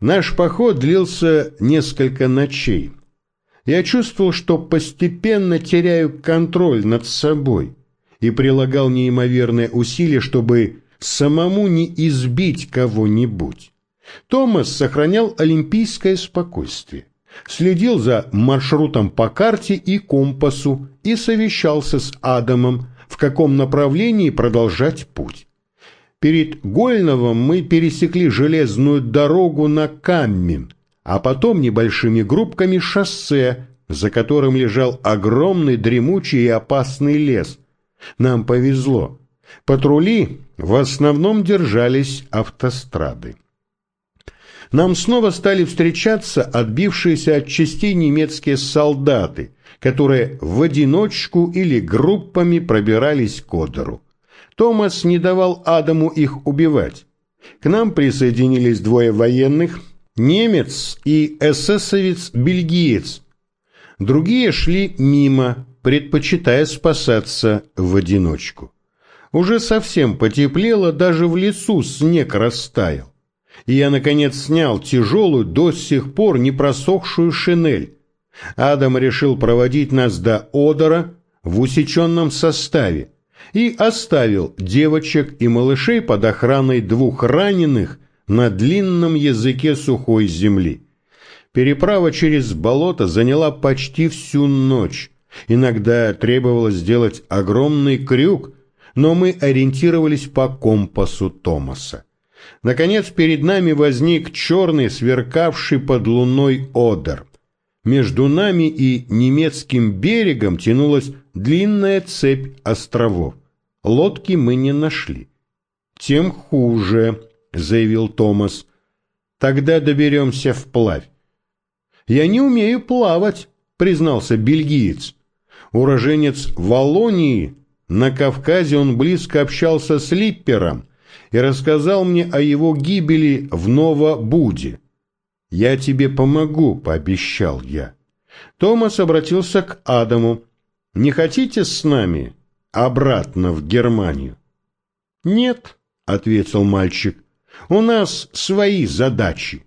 Наш поход длился несколько ночей. Я чувствовал, что постепенно теряю контроль над собой и прилагал неимоверное усилие, чтобы самому не избить кого-нибудь. Томас сохранял олимпийское спокойствие, следил за маршрутом по карте и компасу и совещался с Адамом, в каком направлении продолжать путь. Перед Гольновым мы пересекли железную дорогу на Каммин, а потом небольшими группками шоссе, за которым лежал огромный дремучий и опасный лес. Нам повезло. Патрули в основном держались автострады. Нам снова стали встречаться отбившиеся от частей немецкие солдаты, которые в одиночку или группами пробирались к Одеру. Томас не давал Адаму их убивать. К нам присоединились двое военных, немец и эсэсовец-бельгиец. Другие шли мимо, предпочитая спасаться в одиночку. Уже совсем потеплело, даже в лесу снег растаял. И я, наконец, снял тяжелую, до сих пор не просохшую шинель. Адам решил проводить нас до Одера в усеченном составе, и оставил девочек и малышей под охраной двух раненых на длинном языке сухой земли. Переправа через болото заняла почти всю ночь. Иногда требовалось сделать огромный крюк, но мы ориентировались по компасу Томаса. Наконец перед нами возник черный, сверкавший под луной одер. Между нами и немецким берегом тянулась длинная цепь островов. Лодки мы не нашли. «Тем хуже», — заявил Томас. «Тогда доберемся вплавь». «Я не умею плавать», — признался бельгиец. Уроженец Волонии, на Кавказе он близко общался с Липпером и рассказал мне о его гибели в Новобуде. «Я тебе помогу», — пообещал я. Томас обратился к Адаму. «Не хотите с нами обратно в Германию?» «Нет», — ответил мальчик, — «у нас свои задачи».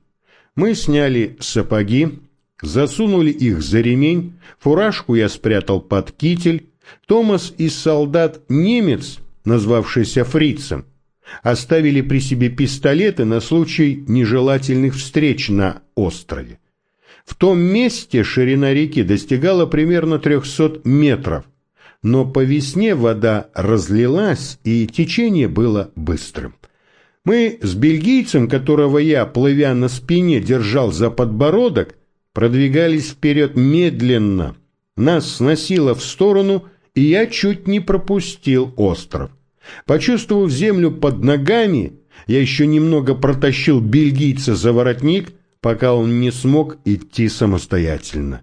Мы сняли сапоги, засунули их за ремень, фуражку я спрятал под китель. Томас и солдат-немец, назвавшийся фрицем, оставили при себе пистолеты на случай нежелательных встреч на острове. В том месте ширина реки достигала примерно 300 метров, но по весне вода разлилась, и течение было быстрым. Мы с бельгийцем, которого я, плывя на спине, держал за подбородок, продвигались вперед медленно. Нас сносило в сторону, и я чуть не пропустил остров. Почувствовав землю под ногами, я еще немного протащил бельгийца за воротник, пока он не смог идти самостоятельно.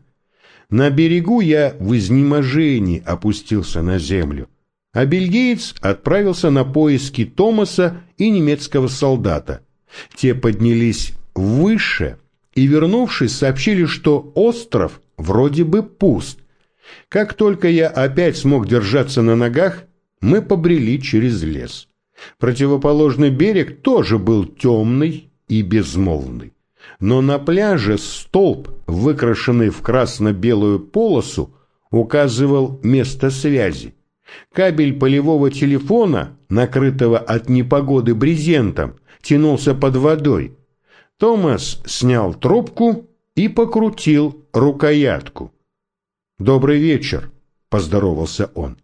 На берегу я в изнеможении опустился на землю, а бельгиец отправился на поиски Томаса и немецкого солдата. Те поднялись выше и, вернувшись, сообщили, что остров вроде бы пуст. Как только я опять смог держаться на ногах, мы побрели через лес. Противоположный берег тоже был темный и безмолвный но на пляже столб, выкрашенный в красно-белую полосу, указывал место связи. Кабель полевого телефона, накрытого от непогоды брезентом, тянулся под водой. Томас снял трубку и покрутил рукоятку. «Добрый вечер», — поздоровался он.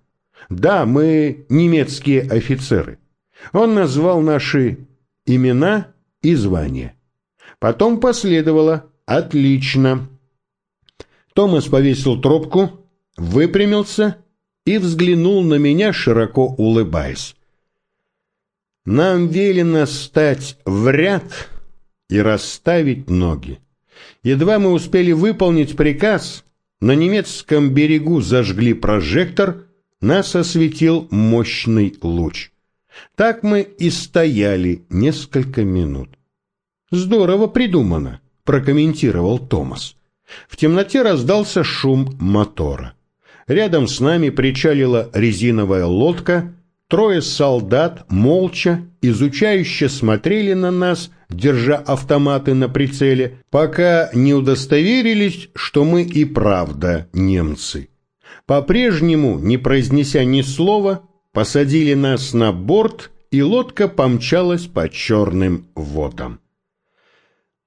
«Да, мы немецкие офицеры». Он назвал наши имена и звания. Потом последовало «Отлично». Томас повесил трубку, выпрямился и взглянул на меня, широко улыбаясь. «Нам велено стать в ряд и расставить ноги. Едва мы успели выполнить приказ, на немецком берегу зажгли прожектор, нас осветил мощный луч. Так мы и стояли несколько минут. «Здорово придумано», – прокомментировал Томас. В темноте раздался шум мотора. Рядом с нами причалила резиновая лодка, трое солдат молча, изучающе смотрели на нас держа автоматы на прицеле, пока не удостоверились, что мы и правда немцы. По-прежнему, не произнеся ни слова, посадили нас на борт, и лодка помчалась по черным водам.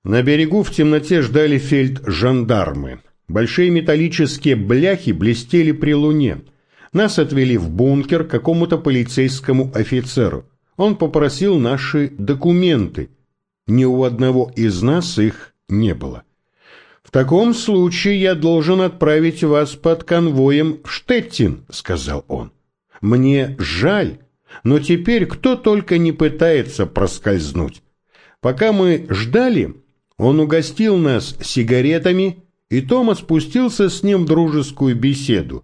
На берегу в темноте ждали фельд-жандармы. Большие металлические бляхи блестели при луне. Нас отвели в бункер какому-то полицейскому офицеру. Он попросил наши документы. Ни у одного из нас их не было. «В таком случае я должен отправить вас под конвоем в Штеттин», — сказал он. «Мне жаль, но теперь кто только не пытается проскользнуть. Пока мы ждали, он угостил нас сигаретами, и Тома спустился с ним в дружескую беседу.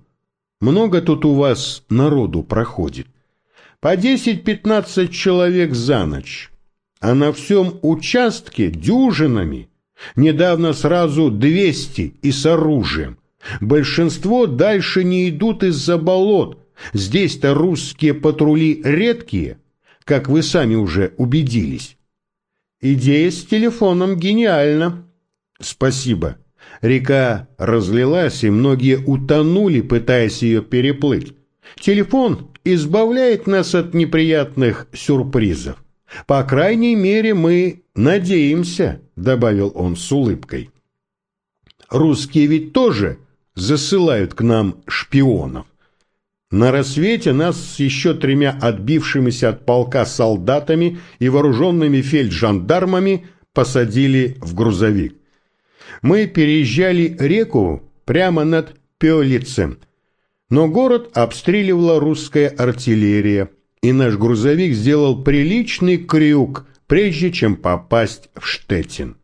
Много тут у вас народу проходит. По десять-пятнадцать человек за ночь, а на всем участке дюжинами. Недавно сразу двести и с оружием. Большинство дальше не идут из-за болот. Здесь-то русские патрули редкие, как вы сами уже убедились. Идея с телефоном гениальна. Спасибо. Река разлилась, и многие утонули, пытаясь ее переплыть. Телефон избавляет нас от неприятных сюрпризов. По крайней мере, мы надеемся, добавил он с улыбкой. Русские ведь тоже засылают к нам шпионов. На рассвете нас с еще тремя отбившимися от полка солдатами и вооруженными фельджандармами посадили в грузовик. Мы переезжали реку прямо над Пелицем, но город обстреливала русская артиллерия, и наш грузовик сделал приличный крюк, прежде чем попасть в Штеттин.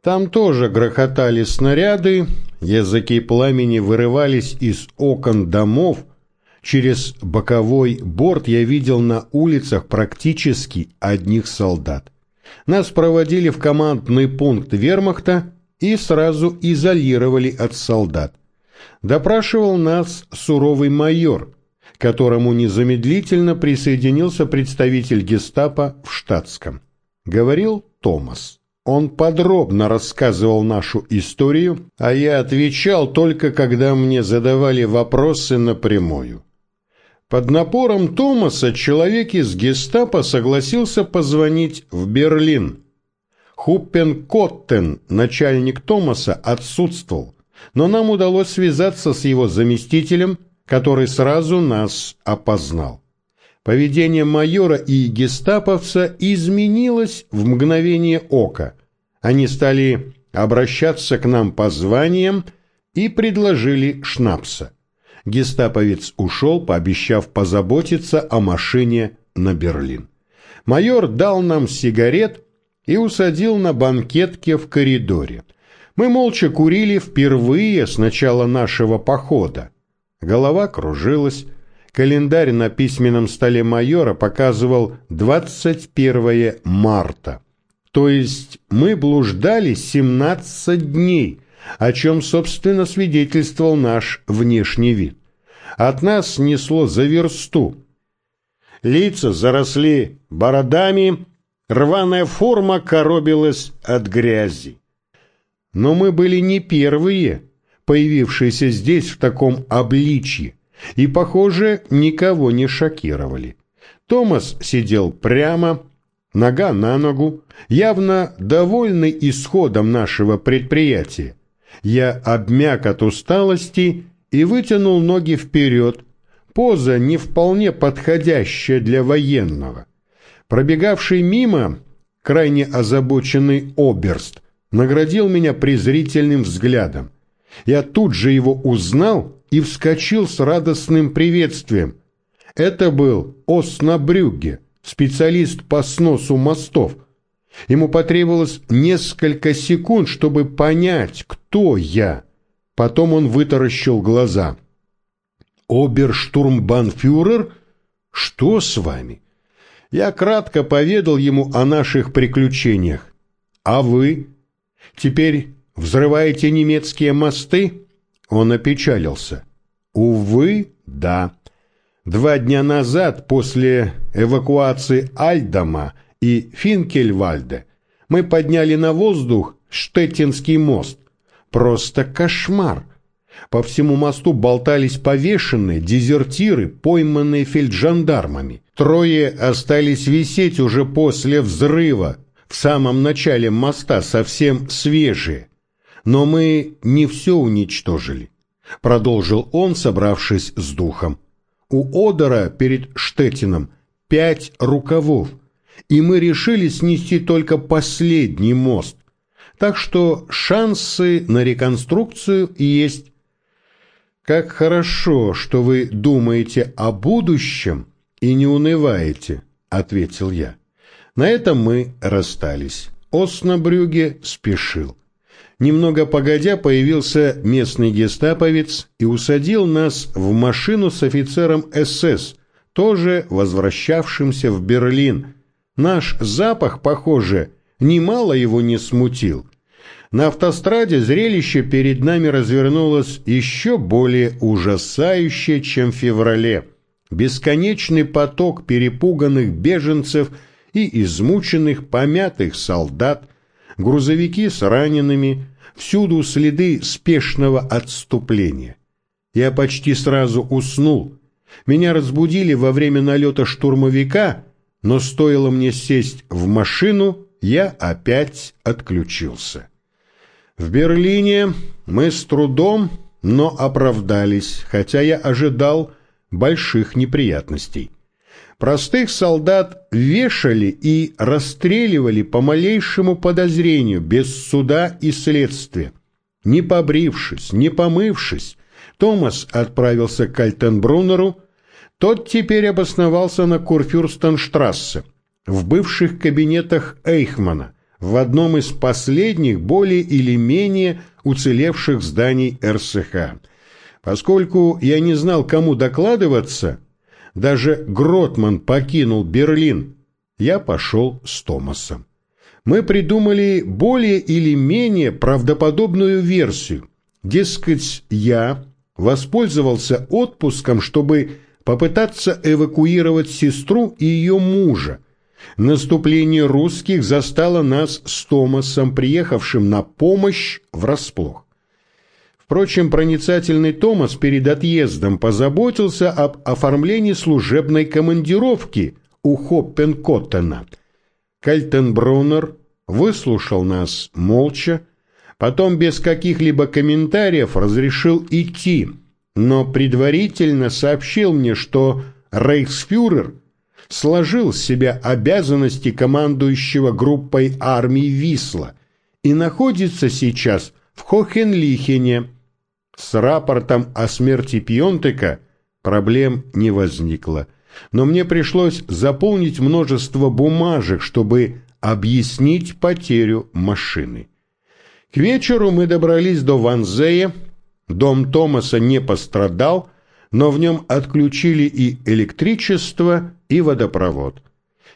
Там тоже грохотали снаряды, языки пламени вырывались из окон домов. Через боковой борт я видел на улицах практически одних солдат. Нас проводили в командный пункт вермахта и сразу изолировали от солдат. Допрашивал нас суровый майор, которому незамедлительно присоединился представитель гестапо в штатском. Говорил Томас. Он подробно рассказывал нашу историю, а я отвечал только, когда мне задавали вопросы напрямую. Под напором Томаса человек из гестапо согласился позвонить в Берлин. Хуппен Коттен, начальник Томаса, отсутствовал, но нам удалось связаться с его заместителем, который сразу нас опознал. Поведение майора и гестаповца изменилось в мгновение ока. Они стали обращаться к нам по званиям и предложили шнапса. Гестаповец ушел, пообещав позаботиться о машине на Берлин. Майор дал нам сигарет и усадил на банкетке в коридоре. Мы молча курили впервые с начала нашего похода. Голова кружилась, Календарь на письменном столе майора показывал 21 марта. То есть мы блуждали 17 дней, о чем, собственно, свидетельствовал наш внешний вид. От нас несло за версту. Лица заросли бородами, рваная форма коробилась от грязи. Но мы были не первые, появившиеся здесь в таком обличье и, похоже, никого не шокировали. Томас сидел прямо, нога на ногу, явно довольный исходом нашего предприятия. Я обмяк от усталости и вытянул ноги вперед, поза не вполне подходящая для военного. Пробегавший мимо, крайне озабоченный оберст, наградил меня презрительным взглядом. Я тут же его узнал и вскочил с радостным приветствием. Это был Оснабрюгге, специалист по сносу мостов. Ему потребовалось несколько секунд, чтобы понять, кто я. Потом он вытаращил глаза. «Оберштурмбанфюрер? Что с вами?» Я кратко поведал ему о наших приключениях. «А вы? Теперь взрываете немецкие мосты?» Он опечалился. Увы, да. Два дня назад, после эвакуации Альдома и Финкельвальде мы подняли на воздух Штеттинский мост. Просто кошмар. По всему мосту болтались повешенные, дезертиры, пойманные фельджандармами. Трое остались висеть уже после взрыва, в самом начале моста совсем свежие. Но мы не все уничтожили, продолжил он, собравшись с духом. У Одера перед Штеттином пять рукавов, и мы решили снести только последний мост. Так что шансы на реконструкцию есть. Как хорошо, что вы думаете о будущем и не унываете, ответил я. На этом мы расстались. Оснабрюге спешил. Немного погодя появился местный гестаповец и усадил нас в машину с офицером СС, тоже возвращавшимся в Берлин. Наш запах, похоже, немало его не смутил. На автостраде зрелище перед нами развернулось еще более ужасающее, чем в феврале. Бесконечный поток перепуганных беженцев и измученных, помятых солдат, грузовики с ранеными, всюду следы спешного отступления. Я почти сразу уснул, меня разбудили во время налета штурмовика, но стоило мне сесть в машину, я опять отключился. В Берлине мы с трудом, но оправдались, хотя я ожидал больших неприятностей. Простых солдат вешали и расстреливали по малейшему подозрению, без суда и следствия. Не побрившись, не помывшись, Томас отправился к Альтенбруннеру, тот теперь обосновался на Курфюрстенштрассе, в бывших кабинетах Эйхмана, в одном из последних более или менее уцелевших зданий РСХ. Поскольку я не знал, кому докладываться, даже Гротман покинул Берлин, я пошел с Томасом. Мы придумали более или менее правдоподобную версию. Дескать, я воспользовался отпуском, чтобы попытаться эвакуировать сестру и ее мужа. Наступление русских застало нас с Томасом, приехавшим на помощь врасплох. Впрочем, проницательный Томас перед отъездом позаботился об оформлении служебной командировки у Хоппенкоттена. Кальтенбруннер выслушал нас молча, Потом без каких-либо комментариев разрешил идти, но предварительно сообщил мне, что рейхсфюрер сложил с себя обязанности командующего группой армий Висла и находится сейчас в Хохенлихене. С рапортом о смерти Пионтека проблем не возникло, но мне пришлось заполнить множество бумажек, чтобы объяснить потерю машины. К вечеру мы добрались до Ванзея. Дом Томаса не пострадал, но в нем отключили и электричество, и водопровод.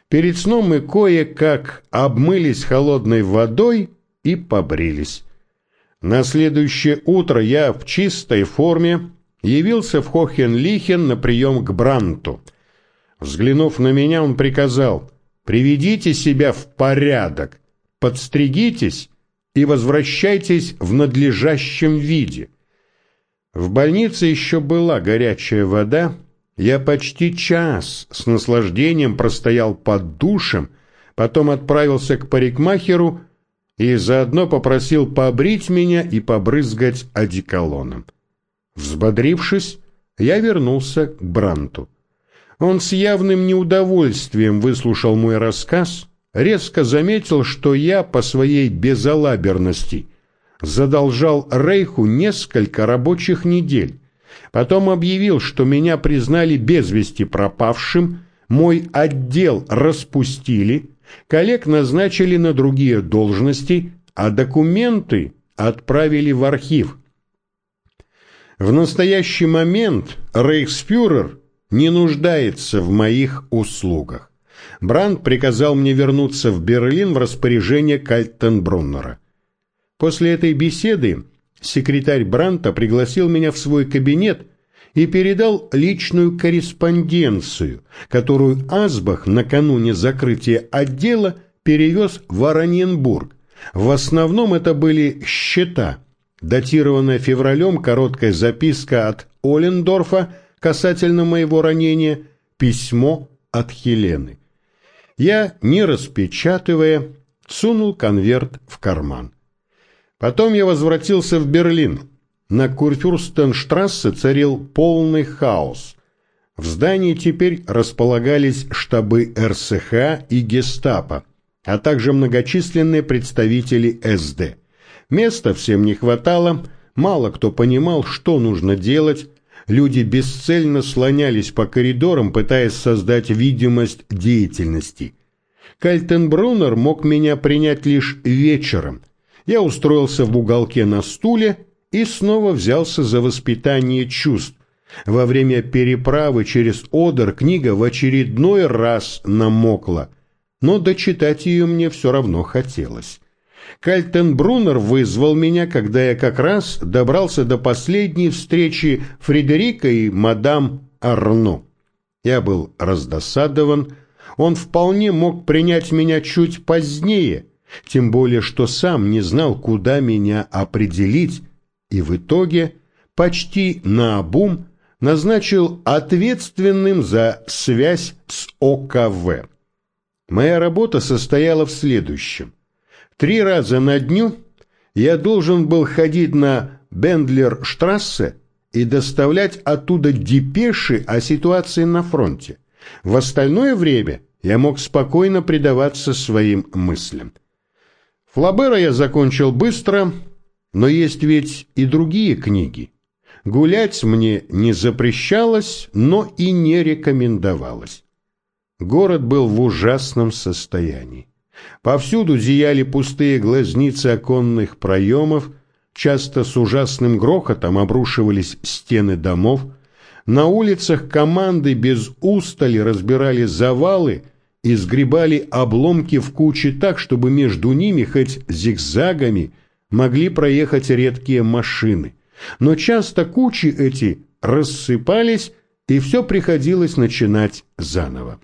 Перед сном мы кое-как обмылись холодной водой и побрились. На следующее утро я в чистой форме явился в Хохенлихен на прием к Бранту. Взглянув на меня, он приказал «Приведите себя в порядок, подстригитесь и возвращайтесь в надлежащем виде. В больнице еще была горячая вода, я почти час с наслаждением простоял под душем, потом отправился к парикмахеру и заодно попросил побрить меня и побрызгать одеколоном. Взбодрившись, я вернулся к Бранту. Он с явным неудовольствием выслушал мой рассказ резко заметил, что я по своей безалаберности задолжал Рейху несколько рабочих недель. Потом объявил, что меня признали без вести пропавшим, мой отдел распустили, коллег назначили на другие должности, а документы отправили в архив. В настоящий момент рейхсфюрер не нуждается в моих услугах. Бранд приказал мне вернуться в Берлин в распоряжение Кальтенбруннера. После этой беседы секретарь Бранта пригласил меня в свой кабинет и передал личную корреспонденцию, которую Асбах накануне закрытия отдела перевез в Ораньенбург. В основном это были счета. Датированная февралем короткая записка от Олендорфа касательно моего ранения, письмо от Хелены. Я, не распечатывая, сунул конверт в карман. Потом я возвратился в Берлин. На Курфюрстенштрассе царил полный хаос. В здании теперь располагались штабы РСХ и Гестапо, а также многочисленные представители СД. Места всем не хватало, мало кто понимал, что нужно делать, люди бесцельно слонялись по коридорам, пытаясь создать видимость деятельности. Кальтенбруннер мог меня принять лишь вечером. Я устроился в уголке на стуле и снова взялся за воспитание чувств. Во время переправы через Одер книга в очередной раз намокла, но дочитать ее мне все равно хотелось. Кальтенбруннер вызвал меня, когда я как раз добрался до последней встречи Фредерика и мадам Арно. Я был раздосадован, он вполне мог принять меня чуть позднее, тем более что сам не знал, куда меня определить, и в итоге почти наобум назначил ответственным за связь с ОКВ. Моя работа состояла в следующем. Три раза на дню я должен был ходить на Бендлер-штрассе и доставлять оттуда депеши о ситуации на фронте. В остальное время я мог спокойно предаваться своим мыслям. Флабера я закончил быстро, но есть ведь и другие книги. Гулять мне не запрещалось, но и не рекомендовалось. Город был в ужасном состоянии. Повсюду зияли пустые глазницы оконных проемов, часто с ужасным грохотом обрушивались стены домов, на улицах команды без устали разбирали завалы и сгребали обломки в кучи так, чтобы между ними хоть зигзагами могли проехать редкие машины. Но часто кучи эти рассыпались, и все приходилось начинать заново.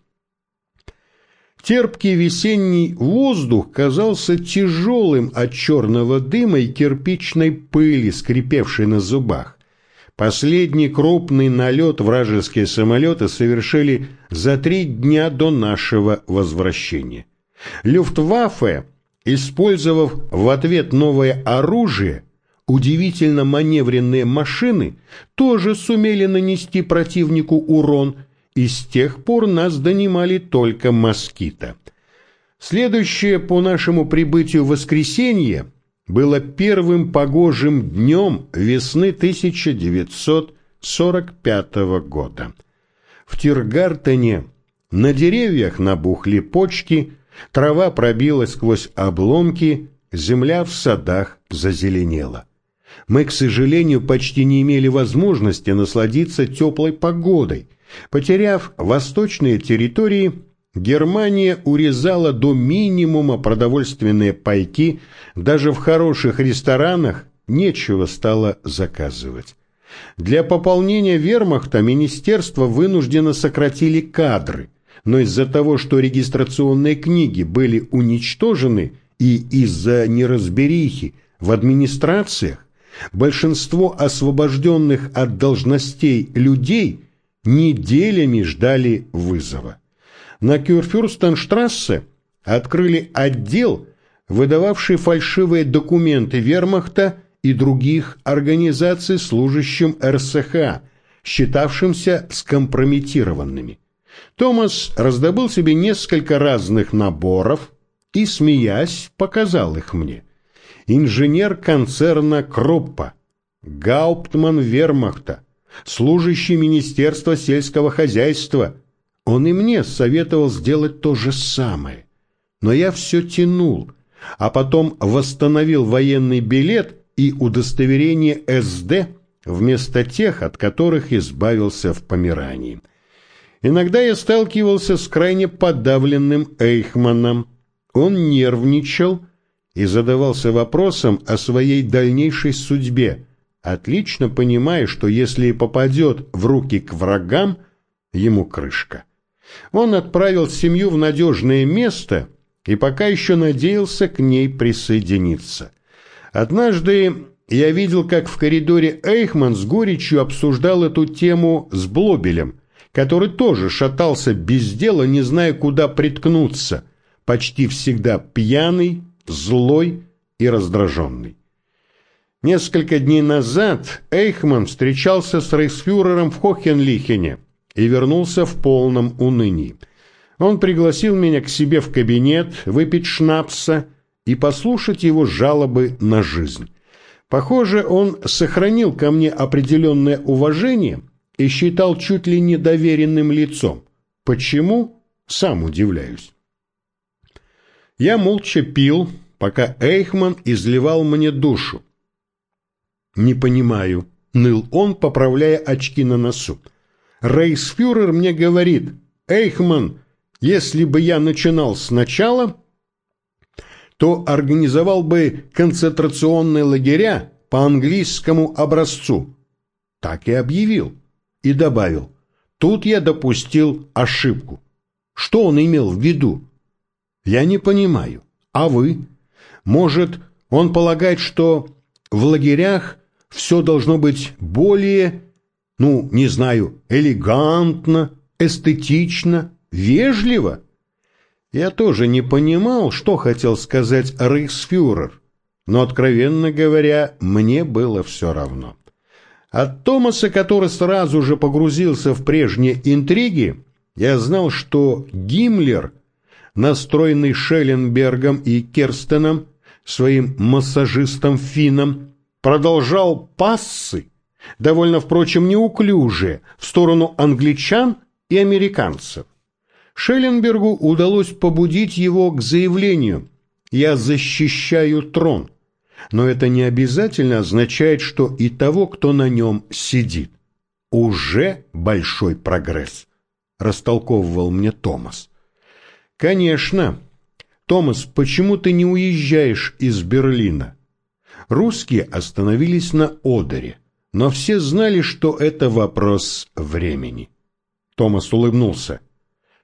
Терпкий весенний воздух казался тяжелым от черного дыма и кирпичной пыли, скрипевшей на зубах. Последний крупный налет вражеские самолеты совершили за три дня до нашего возвращения. Люфтваффе, использовав в ответ новое оружие, удивительно маневренные машины, тоже сумели нанести противнику урон – и с тех пор нас донимали только москиты. Следующее по нашему прибытию воскресенье было первым погожим днем весны 1945 года. В Тиргартене на деревьях набухли почки, трава пробилась сквозь обломки, земля в садах зазеленела. Мы, к сожалению, почти не имели возможности насладиться теплой погодой – Потеряв восточные территории, Германия урезала до минимума продовольственные пайки, даже в хороших ресторанах нечего стало заказывать. Для пополнения вермахта министерство вынуждено сократили кадры, но из-за того, что регистрационные книги были уничтожены и из-за неразберихи в администрациях, большинство освобожденных от должностей людей – неделями ждали вызова. На Кюрфюрстенштрассе открыли отдел, выдававший фальшивые документы вермахта и других организаций служащим РСХ, считавшимся скомпрометированными. Томас раздобыл себе несколько разных наборов и, смеясь, показал их мне. Инженер концерна Круппа, гауптман вермахта, служащий Министерства сельского хозяйства. Он и мне советовал сделать то же самое. Но я все тянул, а потом восстановил военный билет и удостоверение СД вместо тех, от которых избавился в Померании. Иногда я сталкивался с крайне подавленным Эйхманом. Он нервничал и задавался вопросом о своей дальнейшей судьбе, отлично понимая, что если попадет в руки к врагам, ему крышка. Он отправил семью в надежное место и пока еще надеялся к ней присоединиться. Однажды я видел, как в коридоре Эйхман с горечью обсуждал эту тему с Блобелем, который тоже шатался без дела, не зная, куда приткнуться, почти всегда пьяный, злой и раздраженный. Несколько дней назад Эйхман встречался с рейхсфюрером в Хохенлихене и вернулся в полном унынии. Он пригласил меня к себе в кабинет выпить шнапса и послушать его жалобы на жизнь. Похоже, он сохранил ко мне определенное уважение и считал чуть ли не доверенным лицом. Почему? Сам удивляюсь. Я молча пил, пока Эйхман изливал мне душу. «Не понимаю», — ныл он, поправляя очки на носу. «Рейсфюрер мне говорит, Эйхман, если бы я начинал сначала, то организовал бы концентрационные лагеря по английскому образцу. Так и объявил. И добавил, тут я допустил ошибку. Что он имел в виду? Я не понимаю. А вы? Может, он полагает, что в лагерях все должно быть более, ну, не знаю, элегантно, эстетично, вежливо? Я тоже не понимал, что хотел сказать рейхсфюрер, но, откровенно говоря, мне было все равно. От Томаса, который сразу же погрузился в прежние интриги, я знал, что Гиммлер, настроенный Шелленбергом и Керстеном, своим массажистом Финном, продолжал пассы, довольно, впрочем, неуклюже, в сторону англичан и американцев. Шелленбергу удалось побудить его к заявлению «Я защищаю трон», но это не обязательно означает, что и того, кто на нем сидит. Уже большой прогресс, растолковывал мне Томас. Конечно. Томас, почему ты не уезжаешь из Берлина? Русские остановились на Одере, но все знали, что это вопрос времени. Томас улыбнулся.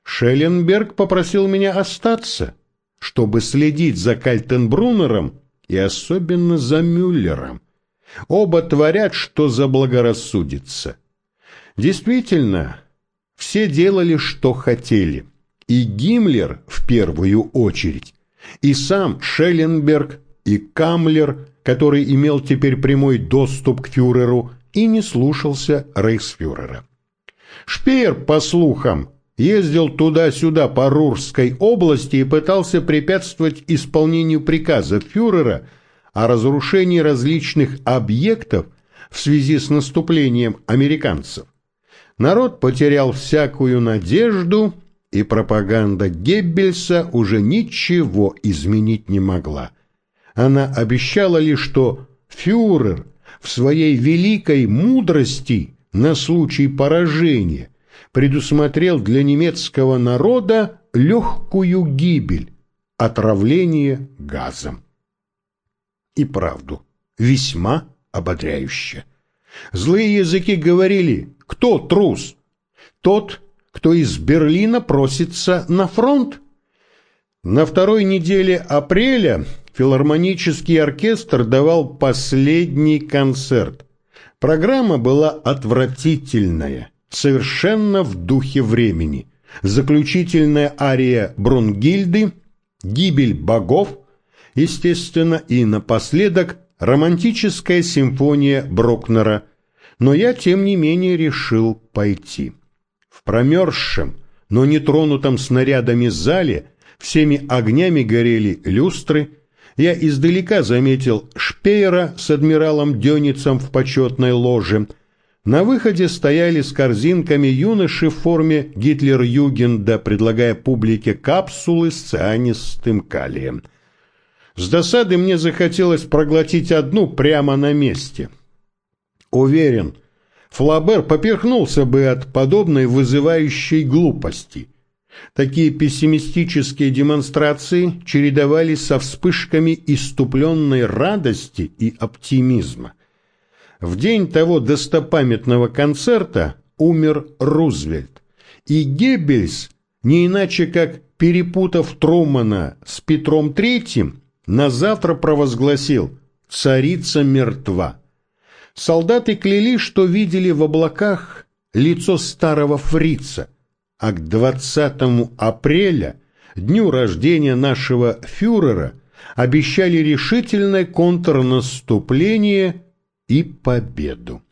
Шелленберг попросил меня остаться, чтобы следить за Кальтенбруннером и особенно за Мюллером. Оба творят, что заблагорассудится. Действительно, все делали, что хотели. И Гиммлер в первую очередь, и сам Шелленберг, и Камлер, который имел теперь прямой доступ к фюреру и не слушался рейхсфюрера. Шпеер, по слухам, ездил туда-сюда по Рурской области и пытался препятствовать исполнению приказа фюрера о разрушении различных объектов в связи с наступлением американцев. Народ потерял всякую надежду, и пропаганда Геббельса уже ничего изменить не могла. Она обещала лишь, что фюрер в своей великой мудрости на случай поражения предусмотрел для немецкого народа легкую гибель, отравление газом. И правду, весьма ободряюще. Злые языки говорили, кто трус? Тот, кто из Берлина просится на фронт. На второй неделе апреля филармонический оркестр давал последний концерт. Программа была отвратительная, совершенно в духе времени. Заключительная ария Брунгильды, гибель богов, естественно, и напоследок романтическая симфония Брокнера. Но я, тем не менее, решил пойти. В промерзшем, но не тронутом снарядами зале всеми огнями горели люстры, я издалека заметил Шпеера с адмиралом Дёницем в почетной ложе. На выходе стояли с корзинками юноши в форме Гитлер-Югенда, предлагая публике капсулы с цианистым калием. С досады мне захотелось проглотить одну прямо на месте. Уверен, Флабер поперхнулся бы от подобной вызывающей глупости – Такие пессимистические демонстрации чередовались со вспышками иступленной радости и оптимизма. В день того достопамятного концерта умер Рузвельт, и Геббельс, не иначе как перепутав Трумана с Петром Третьим, на завтра провозгласил «Царица мертва». Солдаты клялись, что видели в облаках лицо старого фрица, а к 20 апреля, дню рождения нашего фюрера, обещали решительное контрнаступление и победу.